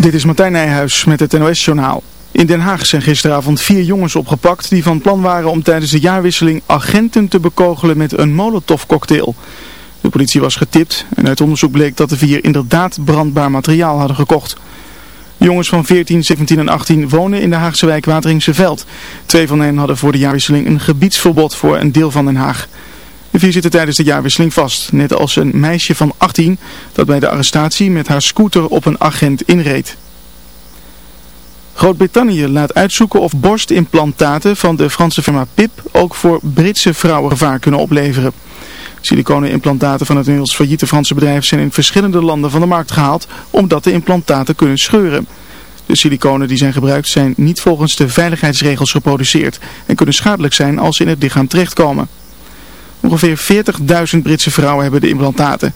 Dit is Martijn Nijhuis met het NOS-journaal. In Den Haag zijn gisteravond vier jongens opgepakt die van plan waren om tijdens de jaarwisseling agenten te bekogelen met een molotovcocktail. De politie was getipt en uit onderzoek bleek dat de vier inderdaad brandbaar materiaal hadden gekocht. jongens van 14, 17 en 18 wonen in de Haagse wijk Wateringse Veld. Twee van hen hadden voor de jaarwisseling een gebiedsverbod voor een deel van Den Haag. De vier zitten tijdens de jaarwisseling vast, net als een meisje van 18 dat bij de arrestatie met haar scooter op een agent inreed. Groot-Brittannië laat uitzoeken of borstimplantaten van de Franse firma PIP ook voor Britse vrouwen gevaar kunnen opleveren. Silicone-implantaten van het inmiddels failliete Franse bedrijf zijn in verschillende landen van de markt gehaald omdat de implantaten kunnen scheuren. De siliconen die zijn gebruikt zijn niet volgens de veiligheidsregels geproduceerd en kunnen schadelijk zijn als ze in het lichaam terechtkomen. Ongeveer 40.000 Britse vrouwen hebben de implantaten.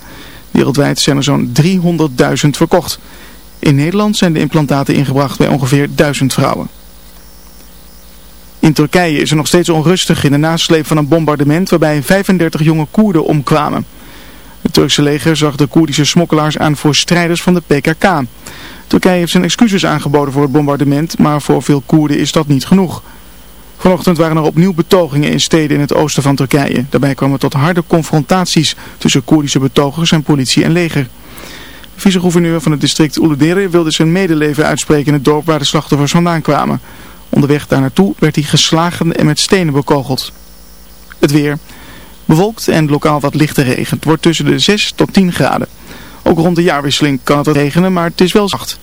Wereldwijd zijn er zo'n 300.000 verkocht. In Nederland zijn de implantaten ingebracht bij ongeveer 1000 vrouwen. In Turkije is er nog steeds onrustig in de nasleep van een bombardement waarbij 35 jonge Koerden omkwamen. Het Turkse leger zag de Koerdische smokkelaars aan voor strijders van de PKK. Turkije heeft zijn excuses aangeboden voor het bombardement, maar voor veel Koerden is dat niet genoeg. Vanochtend waren er opnieuw betogingen in steden in het oosten van Turkije. Daarbij kwamen tot harde confrontaties tussen Koerdische betogers en politie en leger. De vice-gouverneur van het district Uludere wilde zijn medeleven uitspreken in het dorp waar de slachtoffers vandaan kwamen. Onderweg daar naartoe werd hij geslagen en met stenen bekogeld. Het weer. Bewolkt en lokaal wat lichte regen. Het wordt tussen de 6 tot 10 graden. Ook rond de jaarwisseling kan het regenen, maar het is wel zacht.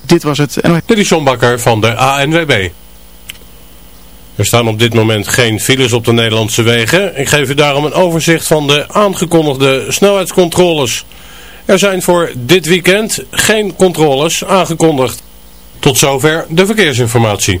Dit was het. Dit is John Bakker van de ANWB. Er staan op dit moment geen files op de Nederlandse wegen. Ik geef u daarom een overzicht van de aangekondigde snelheidscontroles. Er zijn voor dit weekend geen controles aangekondigd. Tot zover de verkeersinformatie.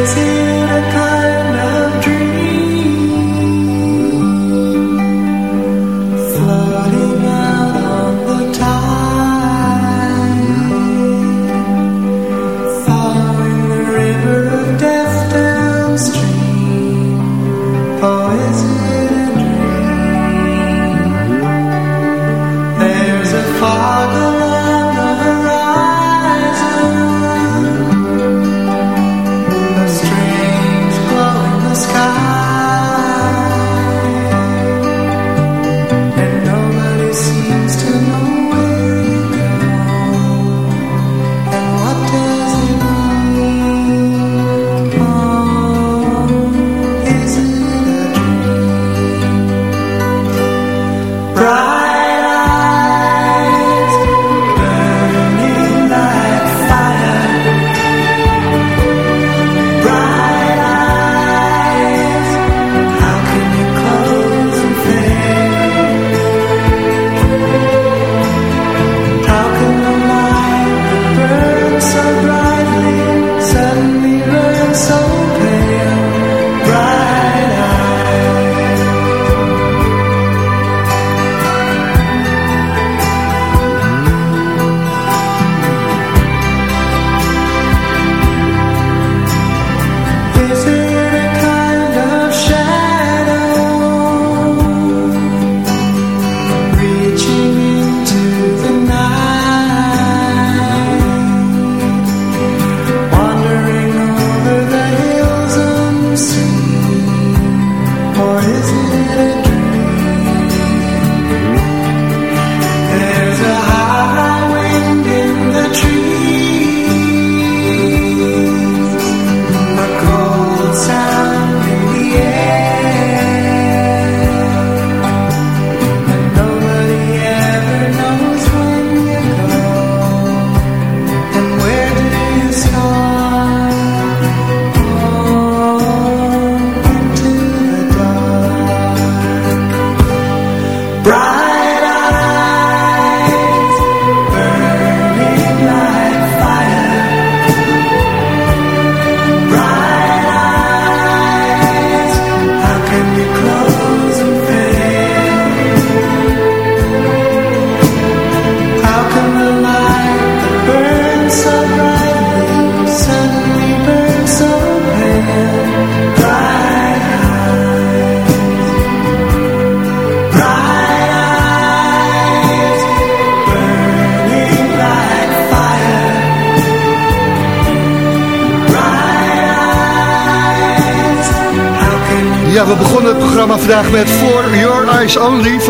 Is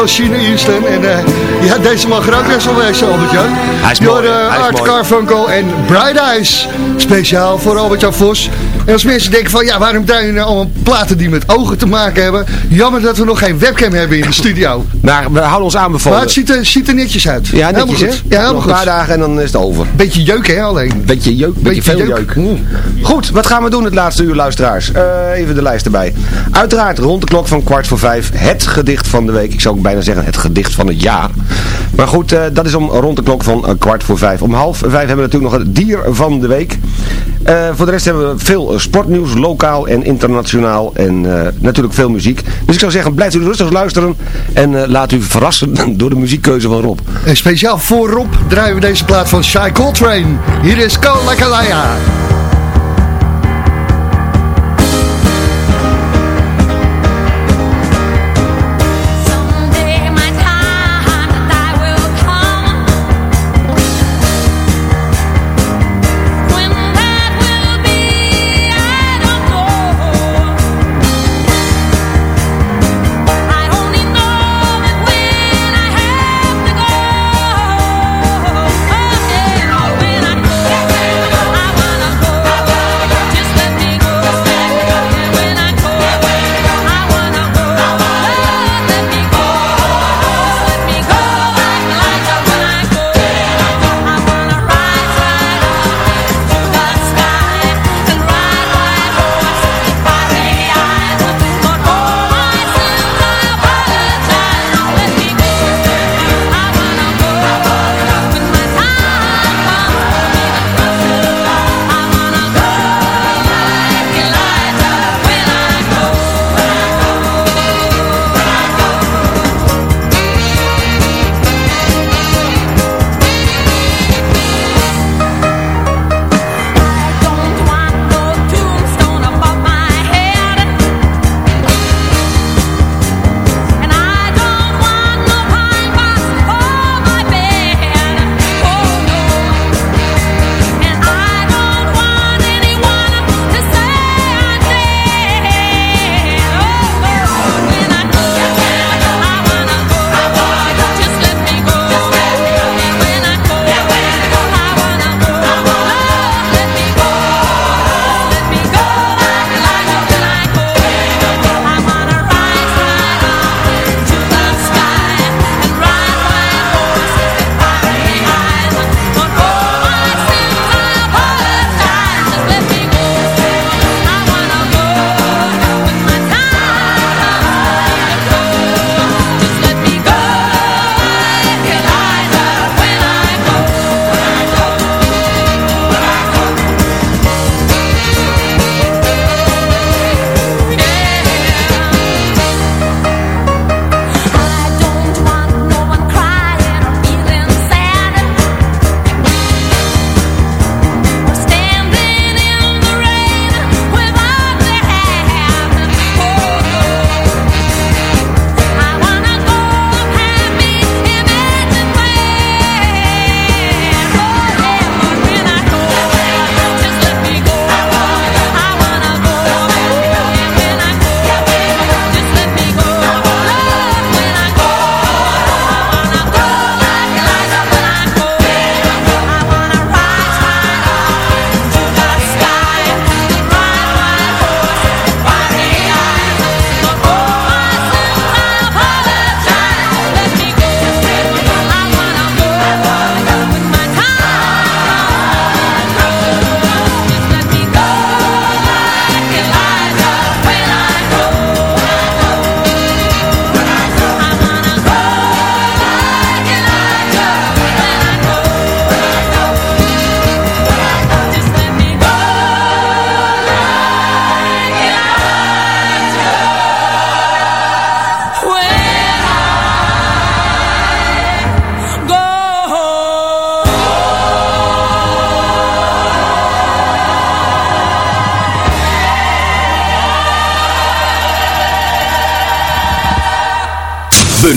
van China Easton. En eh, ja, deze mag er ook best wel wezen, Albert-Jan. Hij is mooi, hij is Art mooi. Carfunkel en Bright Eyes. Speciaal voor Albert-Jan Vos. En als mensen denken van, ja, waarom draaien nou allemaal platen die met ogen te maken hebben? Jammer dat we nog geen webcam hebben in de studio. Maar we houden ons aanbevolen. Maar het ziet er, ziet er netjes uit. Ja, Helemaal netjes hè? goed. Ja, helemaal Nog een paar goed. dagen en dan is het over. Beetje jeuk, hè, alleen. Beetje jeuk, beetje, Beetje veel jeuk. jeuk. Goed, wat gaan we doen het laatste uur, luisteraars? Eh, even de lijst erbij. Uiteraard rond de klok van kwart voor vijf het gedicht van de week. Ik zou ook bijna zeggen het gedicht van het jaar. Maar goed, eh, dat is om rond de klok van eh, kwart voor vijf. Om half vijf hebben we natuurlijk nog het dier van de week. Eh, voor de rest hebben we veel eh, sportnieuws, lokaal en internationaal. En eh, natuurlijk veel muziek. Dus ik zou zeggen, blijft u rustig luisteren. En laat u verrassen door de muziekkeuze van Rob. En speciaal voor Rob draaien we deze plaat van Shy Coltrane. Hier is Kalakalaya.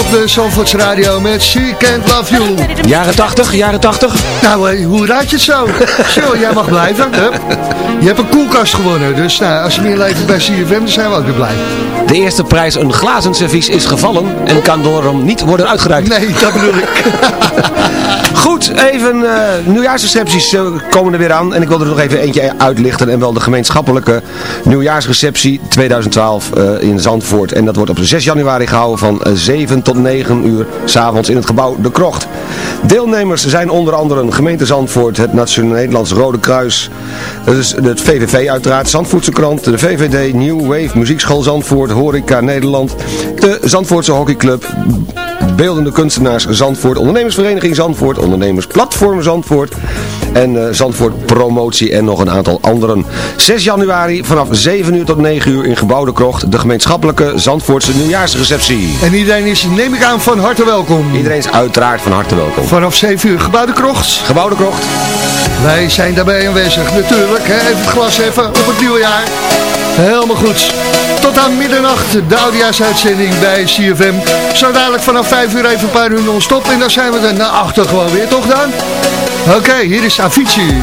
Op de Zandvoorts Radio met She Can't Love You. Jaren 80, jaren 80. Nou, eh, hoe raad je het zo? Zo, jij mag blijven. Je hebt een koelkast gewonnen, dus nou, als je meer leeft bij CFM, dan zijn we ook weer blij. De eerste prijs, een glazen servies, is gevallen en kan daarom niet worden uitgereikt. Nee, dat bedoel ik. Goed, even eh, nieuwjaarsrecepties eh, komen er weer aan. En ik wil er nog even eentje uitlichten. En wel de gemeenschappelijke nieuwjaarsreceptie 2012 eh, in Zandvoort. En dat wordt op 6 januari gehouden van 7 tot 9 uur s'avonds in het gebouw De Krocht. Deelnemers zijn onder andere gemeente Zandvoort, het Nationaal Nederlands Rode Kruis, dus het VVV uiteraard, Zandvoortse krant, de VVD, New Wave, Muziekschool Zandvoort, Horeca Nederland, de Zandvoortse Hockeyclub, Beeldende Kunstenaars Zandvoort, Ondernemersvereniging Zandvoort, Ondernemersplatform Zandvoort en eh, Zandvoort Promotie en nog een aantal anderen. 6 januari vanaf 7 uur tot 9 uur in Gebouwde Krocht, de gemeenschappelijke Zandvoortse nieuwjaarsreceptie. En iedereen is, neem ik aan, van harte welkom. Iedereen is uiteraard van harte welkom. Vanaf 7 uur, gebouwde krocht. Gebouwde Krocht. Wij zijn daarbij aanwezig, natuurlijk. Hè? Even het glas even op het nieuwe jaar. Helemaal goed. Tot aan middernacht, de oudjaarsuitzending bij CFM. Zo dadelijk vanaf 5 uur even een paar uur non-stop. En dan zijn we er naar achter gewoon weer, toch dan? Oké, hier is Avicii.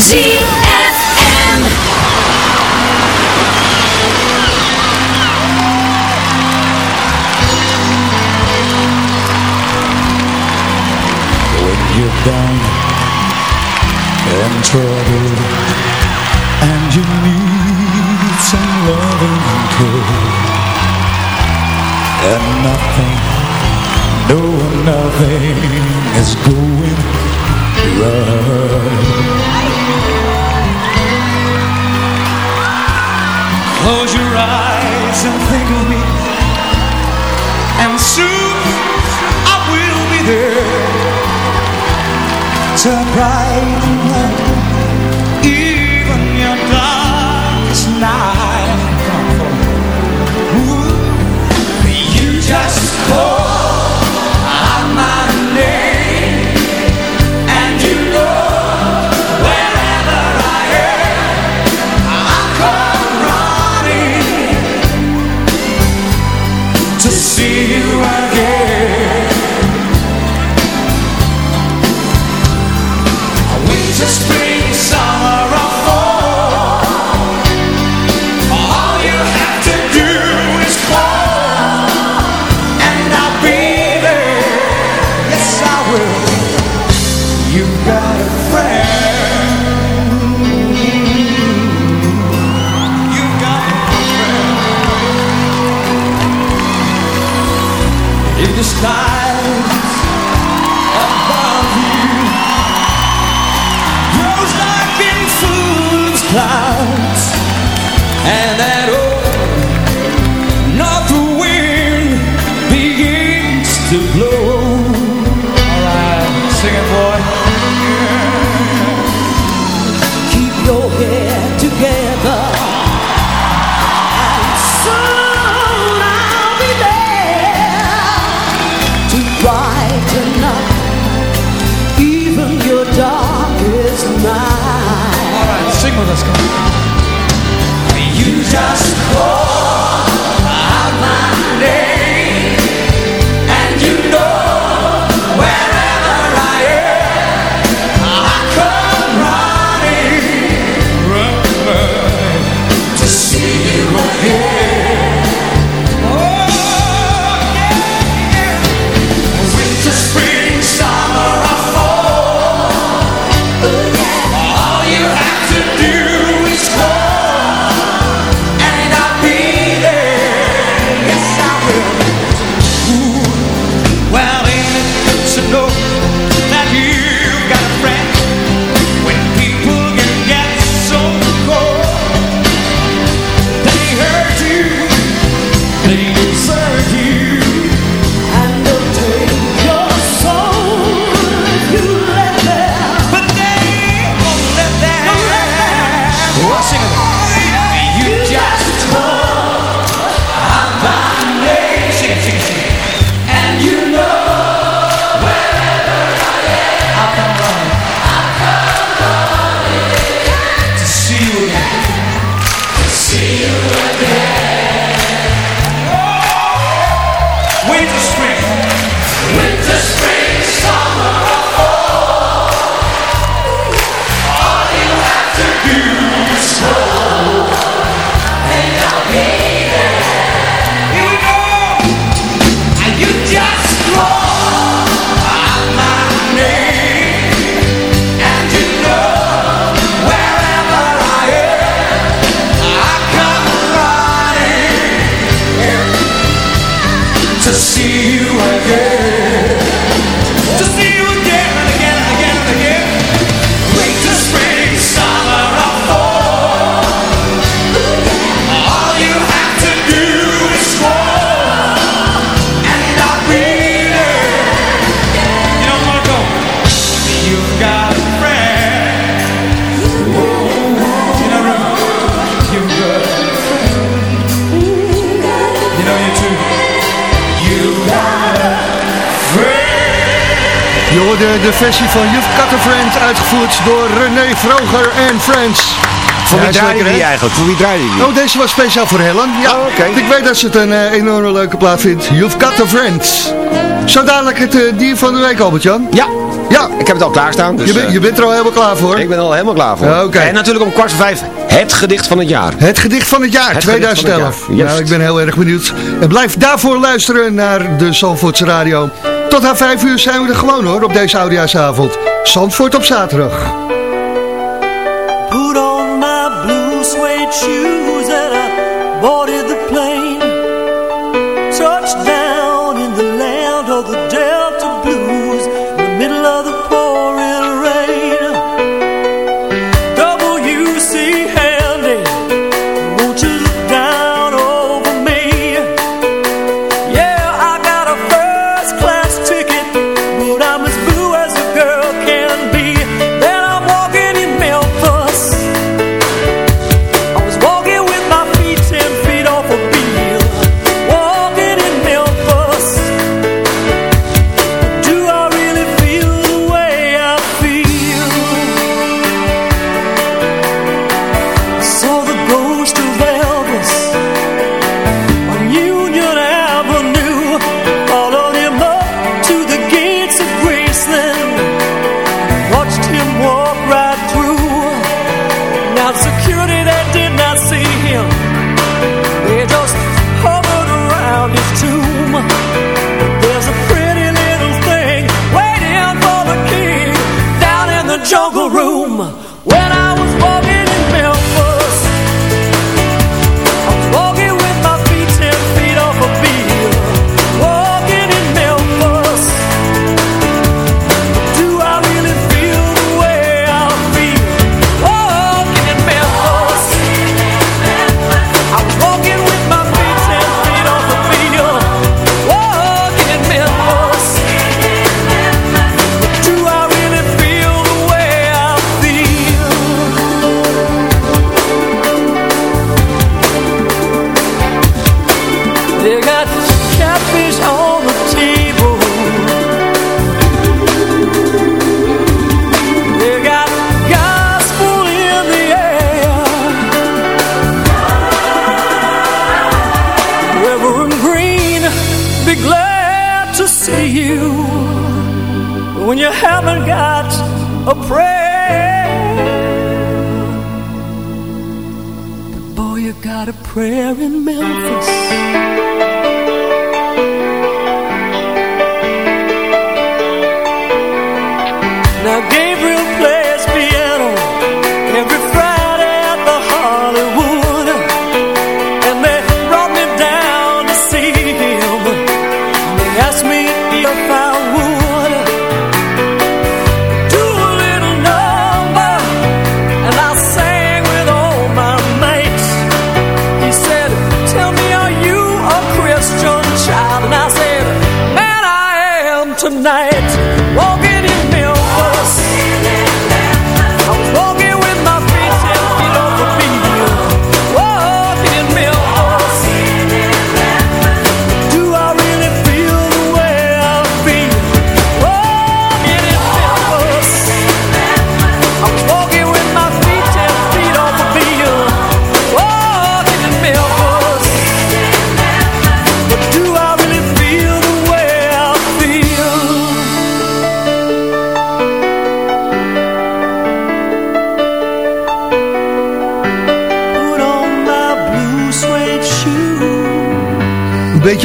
ZFM. when you're down and trouble and you need some loving care and nothing, no nothing is going right. Close your eyes and think of me and soon I will be there to singing, boy. versie van You've Got a Friend, uitgevoerd door René Vroger en Friends. Voor ja, wie draaide die eigenlijk? Voor wie draaide die? Oh, deze was speciaal voor Helen. Ja, oh, ik weet dat ze het een eh, enorme leuke plaat vindt. You've Got a Friend. Zo dadelijk het eh, dier van de week, Albert-Jan. Ja, ja, ik heb het al klaarstaan. Dus, je, ben, eh, je, bent er al helemaal klaar voor? Ik ben al helemaal klaar voor. En natuurlijk om kwart voor vijf het gedicht van het jaar. Het gedicht van het jaar, 2011. Het nou, ik ben heel erg benieuwd. En blijf daarvoor luisteren naar de Zandvoorts Radio. Tot aan 5 uur zijn we er gewoon hoor, op deze oudjaarsavond. Zandvoort op zaterdag. Put on my blue suede shoes. Prayer in Memphis.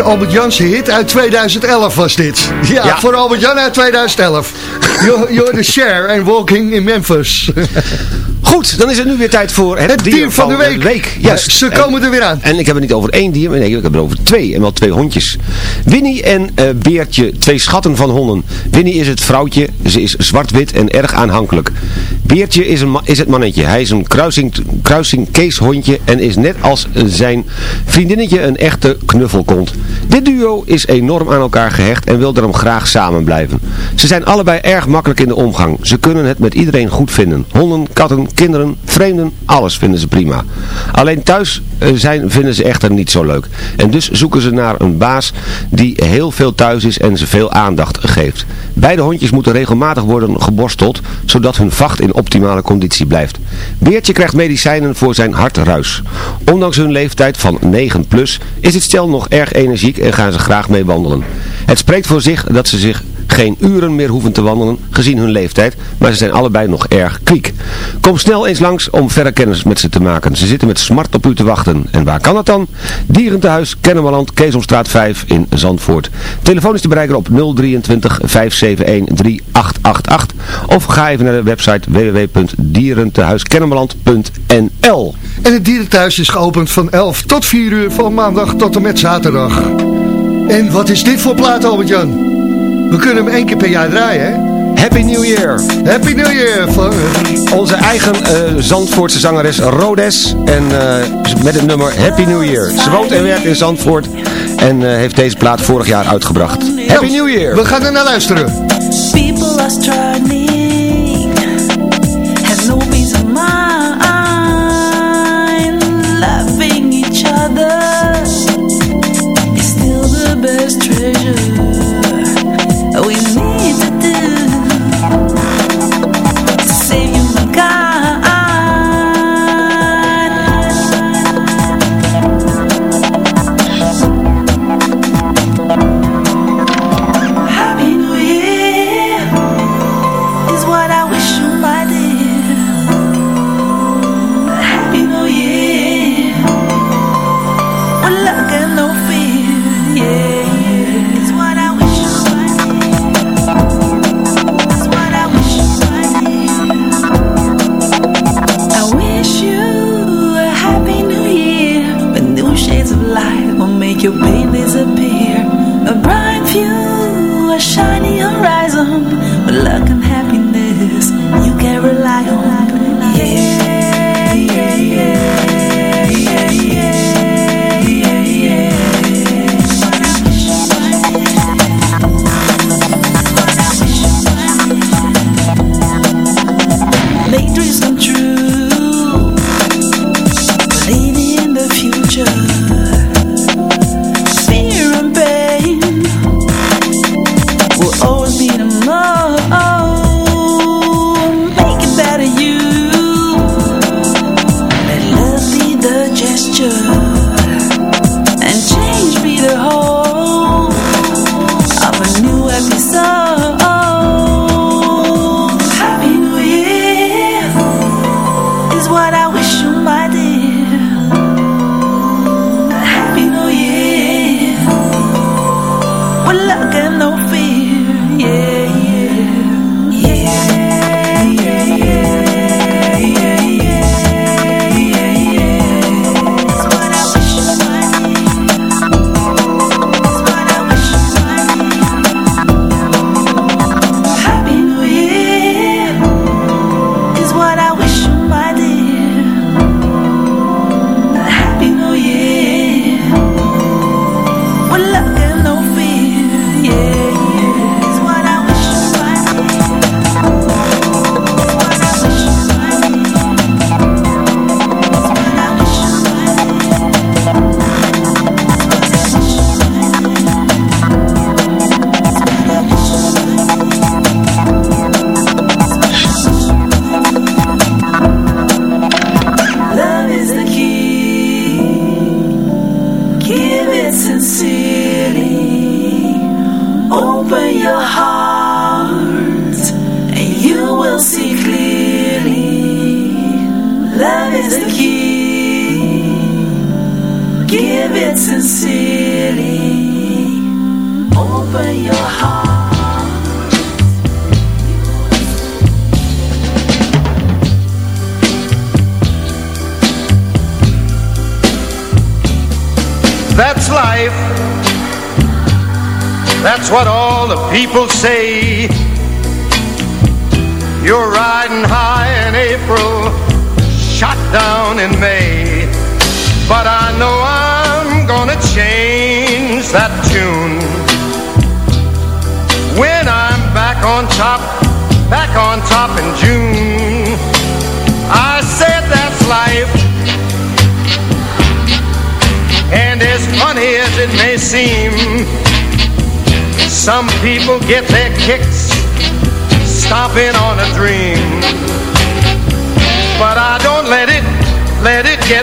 Albert Jansen hit uit 2011 was dit. Ja, Ja. voor Albert Jan uit 2011. You're, you're the share and walking in Memphis. Goed, dan is het nu weer tijd voor het, Het dier van de week. Juist. Ze komen er weer aan. En ik heb het niet over één dier, maar nee, ik heb het over twee. En wel twee hondjes. Winnie en eh, Beertje, twee schatten van honden. Winnie is het vrouwtje, ze is zwart-wit en erg aanhankelijk. Beertje is, een is het mannetje. Hij is een kruising, kruising keeshondje en is net als zijn vriendinnetje een echte knuffelkont. Dit duo is enorm aan elkaar gehecht en wil daarom graag samen blijven. Ze zijn allebei erg makkelijk in de omgang. Ze kunnen het met iedereen goed vinden. Honden, katten, kinderen, vreemden, alles vinden ze prima. Alleen thuis zijn vinden ze echter niet zo leuk. En dus zoeken ze naar een baas die heel veel thuis is en ze veel aandacht geeft. Beide hondjes moeten regelmatig worden geborsteld, zodat hun vacht in optimale conditie blijft. Beertje krijgt medicijnen voor zijn hartruis. Ondanks hun leeftijd van 9 plus is het stel nog erg energiek en gaan ze graag mee wandelen. Het spreekt voor zich dat ze zich geen uren meer hoeven te wandelen, gezien hun leeftijd, maar ze zijn allebei nog erg kwiek. Kom snel eens langs om verder kennis met ze te maken. Ze zitten met smart op u te wachten. En waar kan dat dan? Dierentehuis, Kennemerland, Keesomstraat 5 in Zandvoort. Telefoon is te bereiken op 023 571 3888 of ga even naar de website www.dierentehuiskennemerland.nl En het dierenthuis is geopend van 11 tot 4 uur van maandag tot en met zaterdag. En wat is dit voor plaat, Albert-Jan? We kunnen hem één keer per jaar draaien, hè? Happy New Year! Happy New Year! Van, Onze eigen eh, Zandvoortse zangeres Rodes. En eh, met het nummer Happy New Year. Ze woont en werkt in Zandvoort. En eh, heeft deze plaat vorig jaar uitgebracht. Happy New Year! we gaan er naar luisteren. People are struggling, with luck and no fear.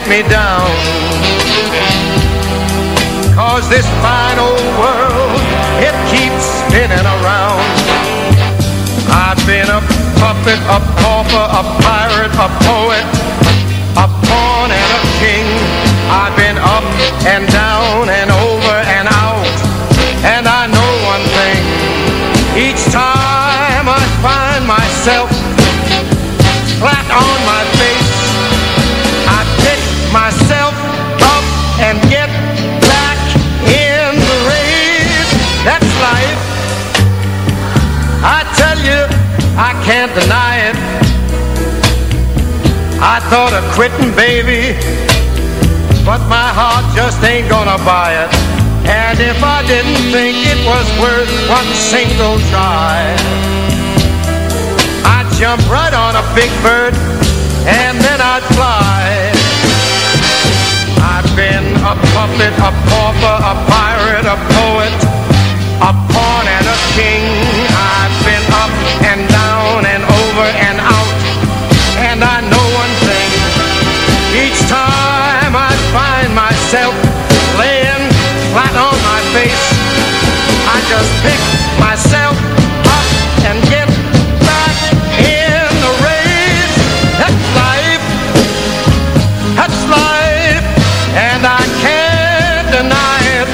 Let me down. Cause this fine old world, it keeps spinning around. I've been a puppet, a pauper, a pirate, a poet, a pawn and a king. I've been up and down and over thought of quitting, baby, but my heart just ain't gonna buy it. And if I didn't think it was worth one single try, I'd jump right on a big bird and then I'd fly. I've been a puppet, a pauper, a pirate, a poet, a pawn and a king. Just pick myself up and get back in the race. That's life. That's life. And I can't deny it.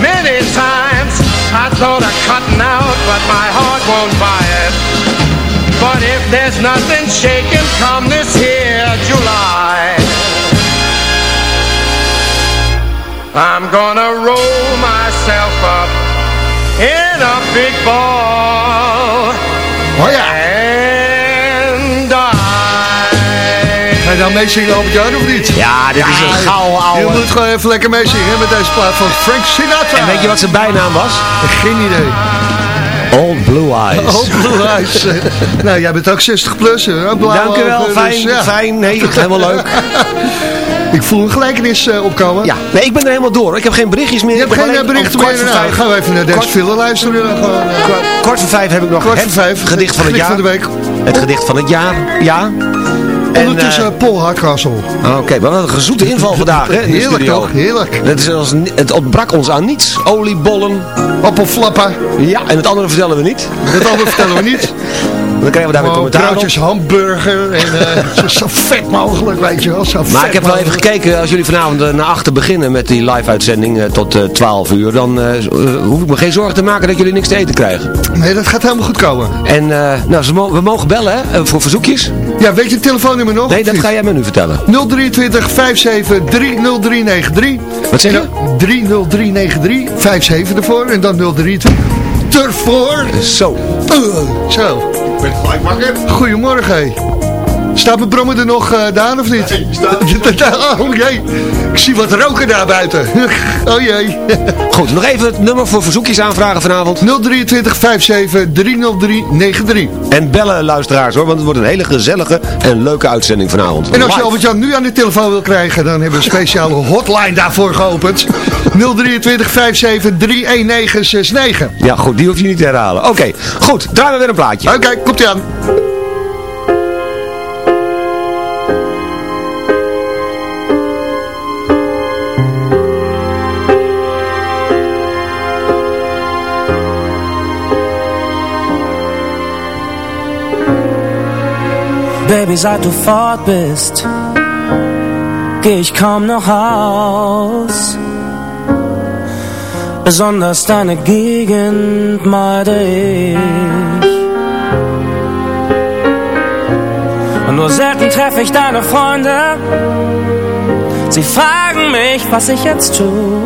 Many times I thought out, but my heart won't buy it. But if there's nothing shaking come this here July, I'm gonna roll myself up a big ball. Oh ja. And die. Ga je dan meezingen over Jan of niet? Ja, dit is een gouden ouwe. Je moet gewoon even lekker meezingen met deze plaat van Frank Sinatra. En weet je wat zijn bijnaam was? Geen idee. Old Blue Eyes. Oh, Blue Eyes. Nou, jij bent ook 60 plus. hè? Blauwe Dank u wel, ogen, fijn, dus, ja. fijn. Nee, helemaal leuk. Ik voel een gelijkenis eh, opkomen. Ja, nee, ik ben er helemaal door. Ik heb geen berichtjes meer. Je hebt Ik heb geen eh, berichten meer. Nou, vijf. gaan we even naar Kwart- film luisteren. Gewoon, eh, Kwart, kwart voor vijf heb ik nog kwart het voor vijf. gedicht van het gedicht jaar. van de week. Het gedicht van het jaar, ja. En, Ondertussen eh, Paul Hardcastle. Oké, maar wat een gezoete inval vandaag, hè? in de Heerlijk toch? Heerlijk. Het, is als, het ontbrak ons aan niets. Oliebollen. Appelflappen. Ja, en het andere vertellen we niet. Dat andere vertellen we niet. Dan krijgen we daar weer commentaar broodjes hamburger. En eh, zo, vet mogelijk, weet je wel. Zo Maar ik heb wel even gekeken, als jullie vanavond eh, naar achter beginnen met die live-uitzending eh, tot eh 12 uur, dan hoef ik me geen zorgen te maken dat jullie niks te eten krijgen. Nee, dat gaat helemaal goed komen. En nou, ze mo- we mogen bellen hè, voor verzoekjes. Ja, weet je het telefoonnummer nog? Nee, dat ga jij me nu vertellen. 023 57 30393. Wat zeg je? Ja, 30393. 57 ervoor en dan 023 ervoor. Zo. Uh, zo. Wakker. Goedemorgen. Staat mijn brommer er nog, eh Daan, of niet? Nee, staat Oh jee, ik zie wat roken daar buiten. Oh jee. Goed, nog even het nummer voor verzoekjes aanvragen vanavond. 023 57 30393. En bellen luisteraars hoor, want het wordt een hele gezellige en leuke uitzending vanavond. En als je. Albert-Jan nu aan de telefoon wil krijgen, dan hebben we een speciale hotline daarvoor geopend. 023 57 31969. Ja goed, die hoef je niet te herhalen. Oké, goed, draaien we weer een plaatje. Oké, komt ie aan. Baby, seit du fort bist, geh ich kaum noch aus. Besonders deine Gegend meide ich. Und nur selten treffe ich deine Freunde. Sie fragen mich, was ich jetzt tue.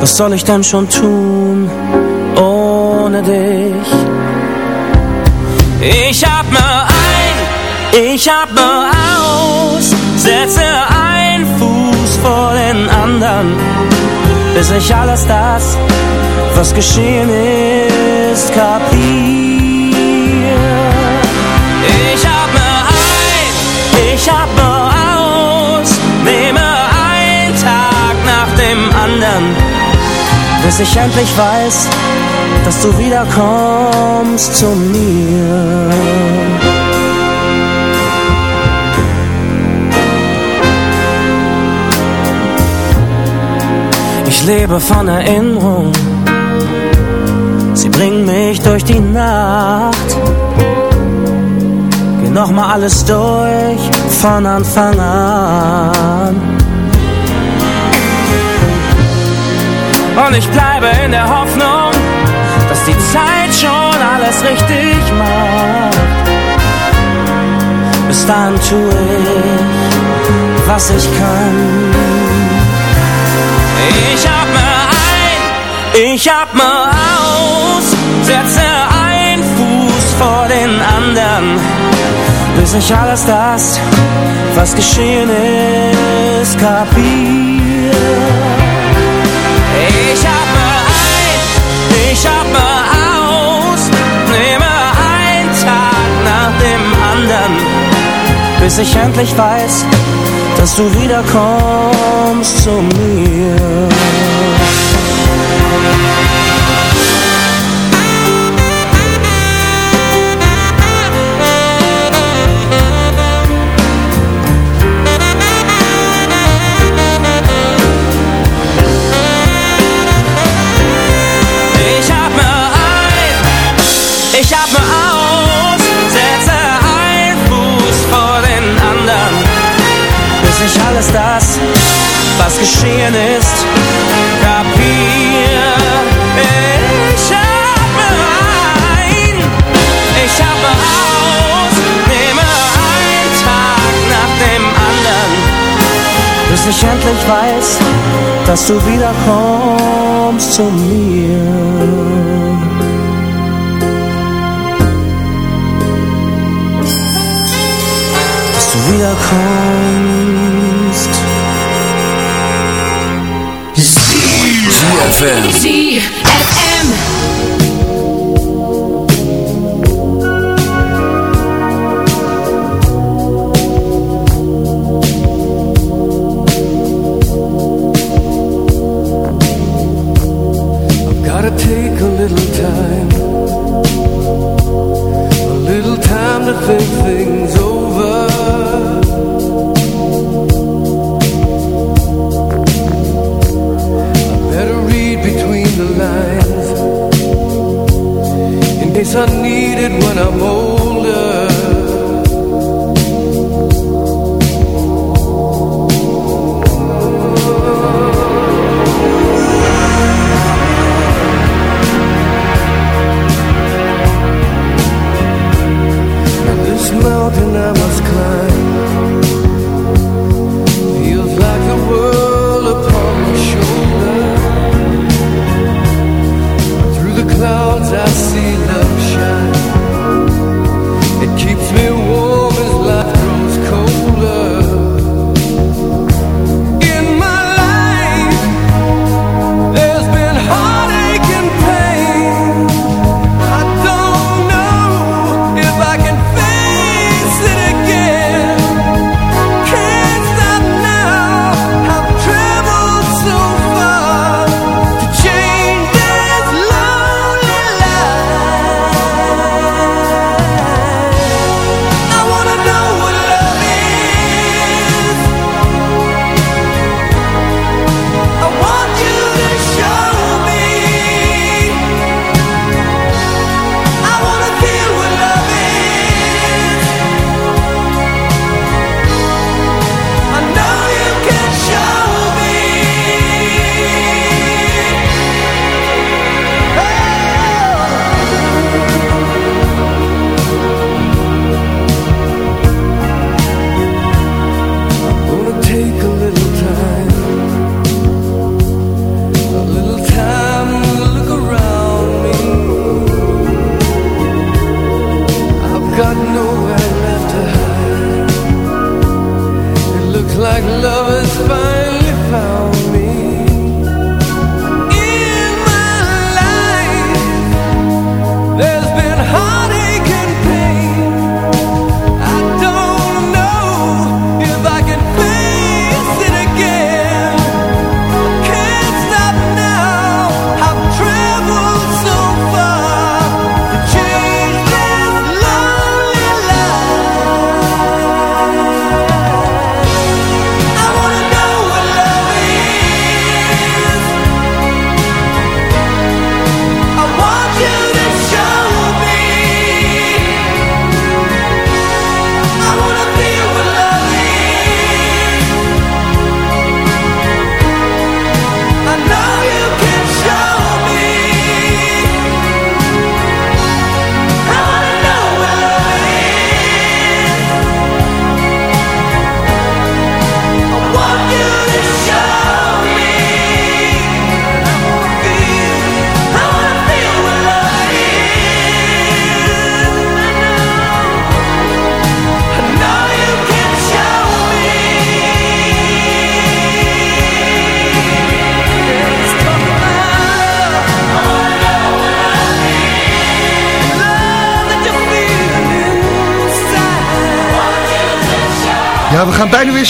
Was soll ich denn schon tun ohne dich? Ich atme ein, ich atme aus, setze ein Fuß vor den anderen, bis ich alles das, was geschehen ist, kapier. Ich atme ein, ich atme aus, nehme einen Tag nach dem anderen, bis ich endlich weiß, dass du wiederkommst zu mir. Ich lebe von Erinnerung, sie bringen mich durch die Nacht. Geh nochmal alles durch von Anfang an. Und ich bleibe in der Hoffnung, die Zeit schon alles richtig macht. Bis dann tue ich, was ich kann. Ich atme ein, ich atme aus, setze ein Fuß vor den anderen, bis ich alles das, was geschehen ist, kapier. Ich atme ein, ich atme bis ich endlich weiß, dass du wiederkommst zu mir. Geschehen ist, kapier. Ich atme ein, ich atme aus, nehme einen Tag nach dem anderen, bis ich endlich weiß, dass du wiederkommst zu mir. Wiederkommst. ZFM. I need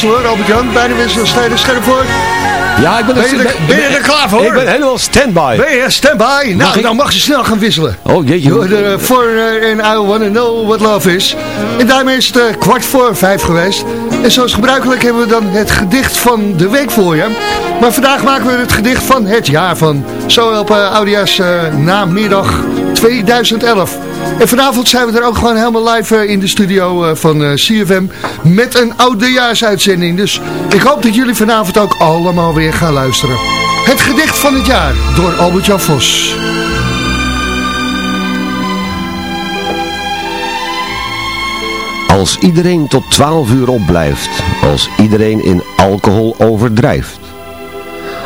hoor, Albert-Jan. Sta je er scherp voor? Ja, ik ben, Ben je er- ben je er klaar voor? Ik ben helemaal standby. Ben je standby? Nou, ik- dan mag je snel gaan wisselen. Oh jeetje. Foreigner en I Wanna Know What Love Is. En daarmee is het eh, kwart voor vijf geweest. En zoals gebruikelijk hebben we dan het gedicht van de week voor je. Maar vandaag maken we het gedicht van het jaar van. Zo op uh, Audia's eh, namiddag 2011. En vanavond zijn we er ook gewoon helemaal live eh, in de studio eh, van eh, CFM met een oudejaarsuitzending. Dus ik hoop dat jullie vanavond ook allemaal weer gaan luisteren. Het gedicht van het jaar door Albert-Jan Vos. Als iedereen tot 12 uur opblijft, als iedereen in alcohol overdrijft.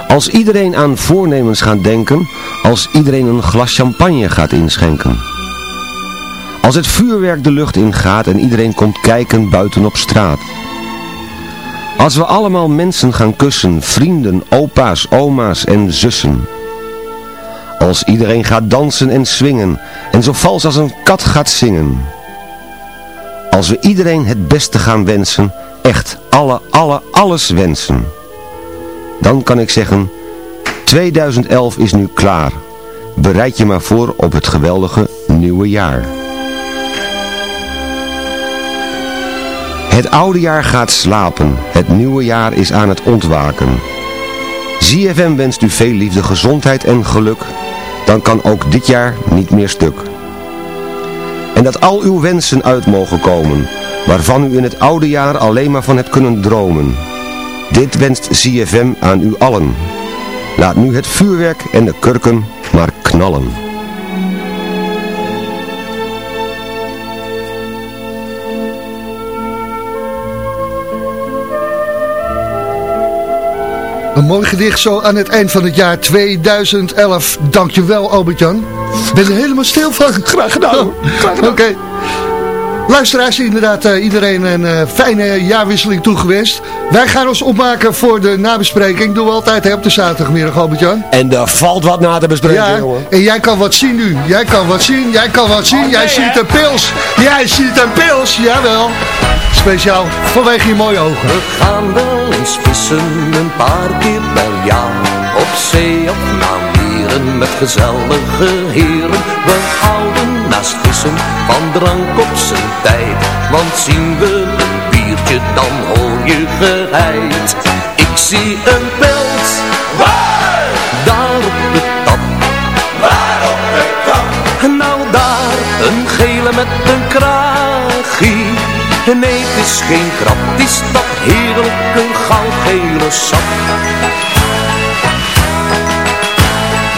Als iedereen aan voornemens gaat denken, als iedereen een glas champagne gaat inschenken. Als het vuurwerk de lucht ingaat en iedereen komt kijken buiten op straat. Als we allemaal mensen gaan kussen, vrienden, opa's, oma's en zussen. Als iedereen gaat dansen en swingen en zo vals als een kat gaat zingen. Als we iedereen het beste gaan wensen, echt alle, alle, alles wensen. Dan kan ik zeggen, 2011 is nu klaar. Bereid je maar voor op het geweldige nieuwe jaar. Het oude jaar gaat slapen, het nieuwe jaar is aan het ontwaken. ZFM wenst u veel liefde, gezondheid en geluk. Dan kan ook dit jaar niet meer stuk. En dat al uw wensen uit mogen komen, waarvan u in het oude jaar alleen maar van hebt kunnen dromen. Dit wenst ZFM aan u allen. Laat nu het vuurwerk en de kurken maar knallen. Een mooi gedicht zo aan het eind van het jaar 2011. Dankjewel Albert-Jan. Ben er helemaal stil van. Graag gedaan. Oké. Luisteraars, inderdaad eh, iedereen een eh, fijne jaarwisseling toegewenst. Wij gaan ons opmaken voor de nabespreking. Doen we altijd hè, op de zaterdagmiddag, Albert-Jan. En er valt wat na te bespreken, Ja, jongen. en jij kan wat zien nu. Jij kan wat zien, jij kan wat zien. jij ziet een pils. Jij ziet een pils, jawel. Speciaal vanwege je mooie ogen. We gaan wel eens vissen een paar keer per jaar Op zee of naar met gezellige heren We houden naast vissen van drank op zijn tijd Want zien we een biertje dan hoor je geheid Ik zie een pels Waar? Daar op de tap Waar op de tap? Nou daar, een gele met een kraagje Nee, het is geen grap, is dat heerlijke goudgele sap.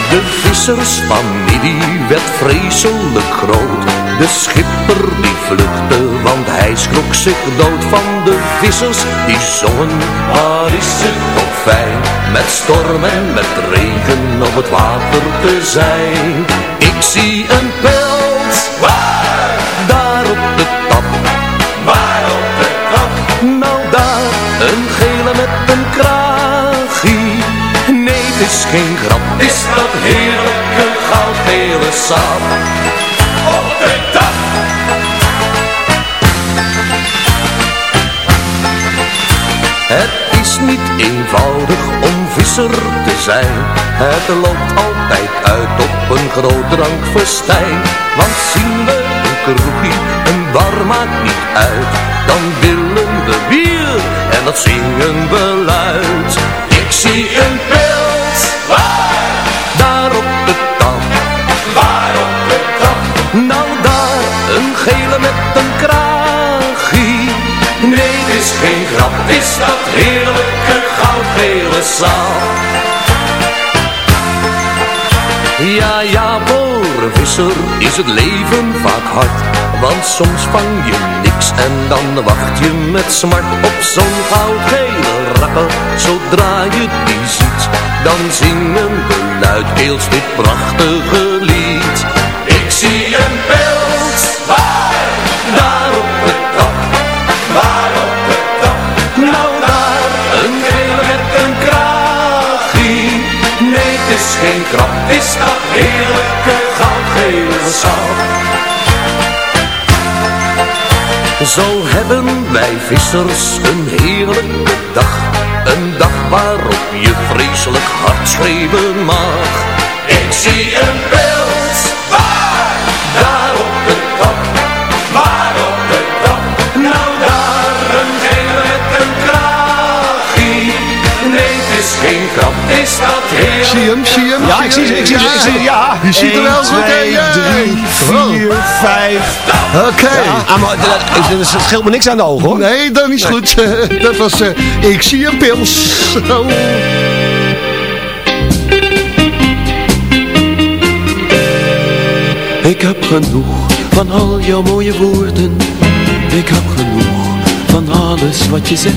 De vissersfamilie werd vreselijk groot. De schipper die vluchtte, want hij schrok zich dood van de vissers die zongen. Waar is het toch fijn, met storm en met regen op het water te zijn. Ik zie een pelt, geen grap, is dat heerlijke goudgele sap. Op de dag. Het is niet eenvoudig om visser te zijn. Het loopt altijd uit op een groot drankfestijn. Want zien we een kroegje, een bar maakt niet uit. Dan willen we bier en dat zingen we luid. Ik zie een pils, waar? Daar op de tap. Waar op de tap? Nou daar, een gele met een kraagje. Nee, het is geen grap, is dat heerlijke goudgele sap. Ja, ja, voor een visser is het leven vaak hard. Want soms vang je niks en dan wacht je met smart op zo'n goudgele rakker. Zodra je die ziet, dan zingen we luidkeels dit prachtige lied. Ik zie een pils, waar? Daar op de top, waar op de top? Nou daar, een gele met een kraagje. Nee, het is geen grap, het is dat heerlijke goudgele sap. Zo hebben wij vissers een heerlijke dag. Een dag waarop je vreselijk hard schreeuwen mag. Ik zie een geen grap, is dat heerlijk. Zie je hem, zie je hem? Ja, ik zie ze, ik zie ze, ik zie ze, ja. Je ziet er wel 1, goed, hè? 2, Ja. 3, 4, 5. Oké. Dat scheelt me niks aan de ogen, hoor. Nee, dat is goed. dat was eh, Ik zie een pils. Zo. Ik heb genoeg van al jouw mooie woorden. Ik heb genoeg van alles wat je zegt.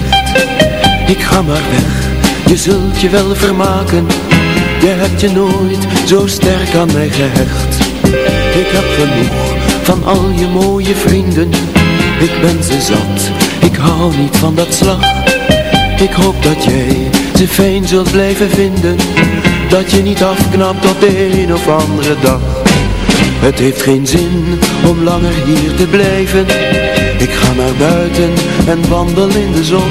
Ik ga maar weg, je zult je wel vermaken. Je hebt je nooit zo sterk aan mij gehecht. Ik heb genoeg van al je mooie vrienden. Ik ben ze zat, ik hou niet van dat slag. Ik hoop dat jij ze fijn zult blijven vinden. Dat je niet afknapt op de een of andere dag. Het heeft geen zin om langer hier te blijven Ik ga naar buiten en wandel in de zon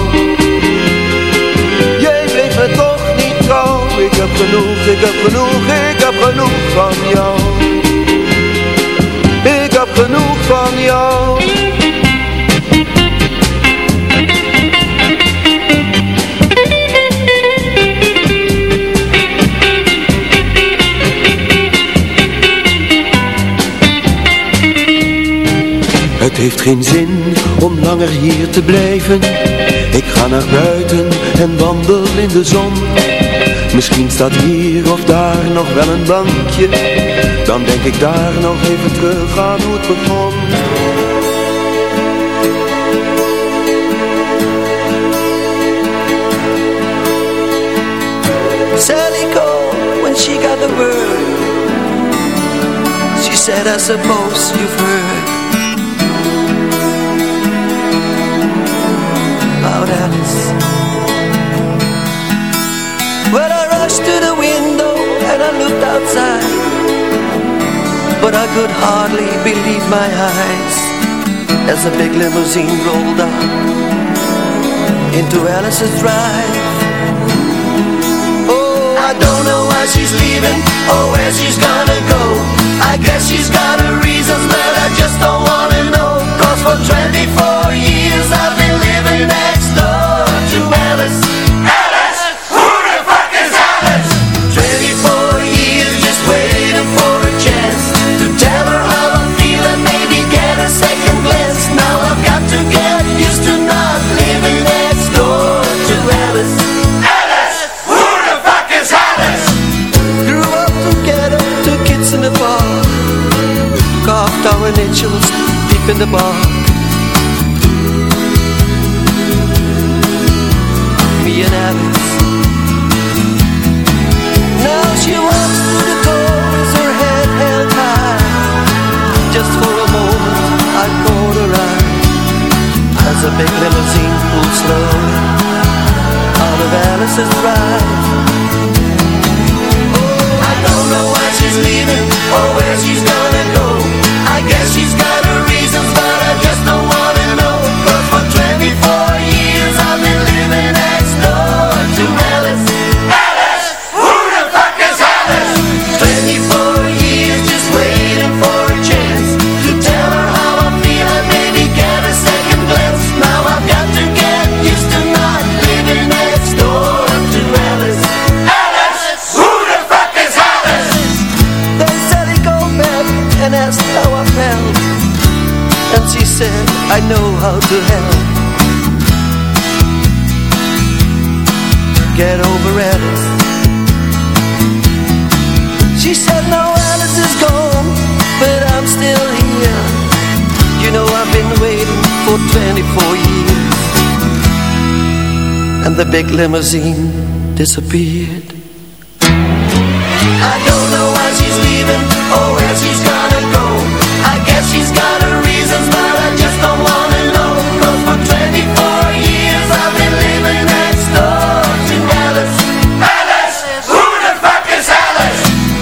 heb genoeg, ik heb genoeg, ik heb genoeg van jou Ik heb genoeg van jou Het heeft geen zin om langer hier te blijven. Ik ga naar buiten en wandel in de zon Misschien staat hier of daar nog wel een bankje. Dan denk ik daar nog even terug aan hoe het begon. Sally called when she got the word She said, I suppose you've heard About Alice rushed to the window and I looked outside But I could hardly believe my eyes As a big limousine rolled up Into Alice's drive Oh, I don't know why she's leaving or where she's gonna go. I guess she's got for 24 years. And the big limousine disappeared. I don't know why she's leaving or where she's gonna go. I guess she's got her reasons, but I just don't wanna know. 'Cause for 24 years I've been living next door to Alice. Alice! Who the fuck is Alice?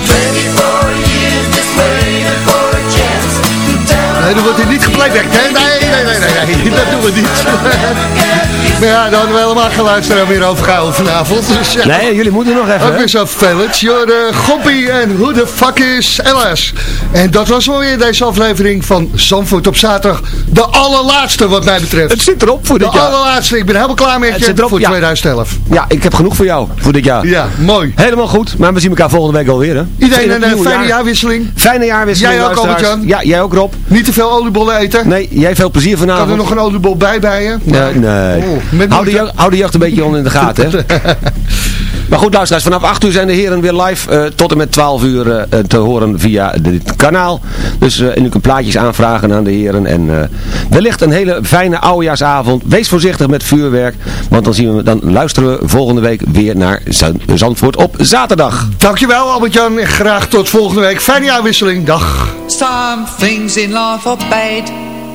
24 years just waiting for a chance to tell her Nee, dan wordt hij niet geplaybacked, hè? Nee, nee, nee, dat doen we niet. maar ja, daar hadden we helemaal geen luisteraar meer over gehouden vanavond. Dus ja. Nee, jullie moeten nog even. Ook weer zo vervelend. Jorde Goppie en Who the fuck is Alice? En dat was alweer deze aflevering van Zandvoort op zaterdag. De allerlaatste wat mij betreft. Het zit erop voor De dit jaar. allerlaatste. Ik ben helemaal klaar met Het je zit erop, voor ja. 2011. Ja, ik heb genoeg voor jou voor dit jaar. Ja, mooi. Helemaal goed, maar we zien elkaar volgende week alweer. Hè? Iedereen een Fijne eh, fijne jaar. jaarwisseling. Fijne jaarwisseling, Jij ook. Albert-Jan? Ja, jij ook, Rob. Niet te veel oliebollen eten. Nee, jij veel plezier Kan vanavond. er nog een oliebol bij bij je? Nee, nee. Oh, hou, de jacht, hou de jacht een beetje onder in de gaten. Hè? maar goed, luisteraars. Vanaf 8 uur zijn de heren weer live. eh, tot en met 12 uur eh, te horen via dit kanaal. Dus eh, en u kunt plaatjes aanvragen aan de heren. En eh, wellicht een hele fijne oudejaarsavond. Wees voorzichtig met vuurwerk. Want dan, zien we, dan luisteren we volgende week weer naar Zand- Zandvoort op zaterdag. Dankjewel Albert-Jan en graag tot volgende week. Fijne jaarwisseling. Dag. Some things in life are bad,